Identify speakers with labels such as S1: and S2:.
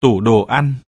S1: tủ đồ ăn.